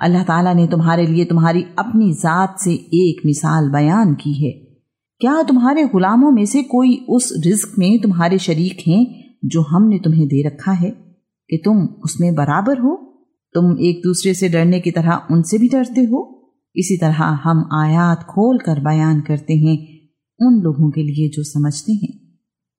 अल्लाह ताला ने तुम्हारे लिए तुम्हारी अपनी ज़ात से एक मिसाल बयान की है। क्या तुम्हारे गुलामों में से कोई उस रिस्क में तुम्हारे शरीक हैं जो हमने तुम्हें दे रखा है कि तुम उसमें बराबर हो? तुम एक दूसरे से डरने की तरह उनसे भी डरते हो? इसी तरह हम आयात खोल कर बयान करते हैं उन लोगों के लिए जो समझते हैं।